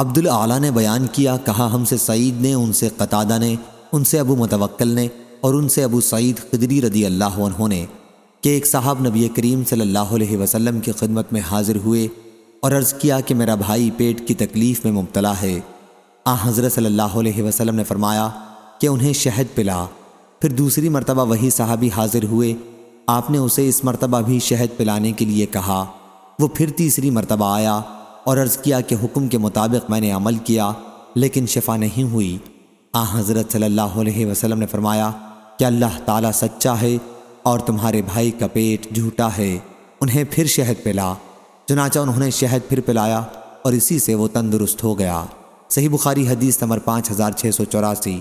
عبد العلیٰ نے بیان کیا، کہا، ہم سے سعید نے، ان سے قطادہ نے، ان سے ابو متوکل نے اور ان سے ابو سعید خدری رضی اللہ عنہ نے کہ ایک صاحب نبی کریم صلی اللہ علیہ وسلم کی خدمت میں حاضر ہوئے اور عرض کیا کہ میرا بھائی پیٹ کی تکلیف میں مبتلا ہے۔ آ، حضرت صلی اللہ علیہ وسلم نے فرمایا کہ انہیں شہد پلا۔ پھر دوسری مرتبہ وہی صحابی حاضر ہوئے۔ آپ نے اسے اس مرتبہ بھی شہد پلانے کے لیے کہا۔ وہ پھر تیسری مرتبہ آیا۔ اور عرض کیا کہ حکم کے مطابق میں نے عمل کیا، لیکن شفا نہیں ہوئی۔ آ، حضرت صلی اللہ علیہ وسلم نے فرمایا کہ اللہ تعالیٰ سچا ہے اور تمہارے بھائی کا پیٹ جھوٹا ہے، انہیں پھر شہد پلا۔ چنانچہ انہوں نے شہد پھر پلایا اور اسی سے وہ تندرست ہو گیا۔ صحیح بخاری حدیث نمبر پانچ ہزار چھ سو چوراسی۔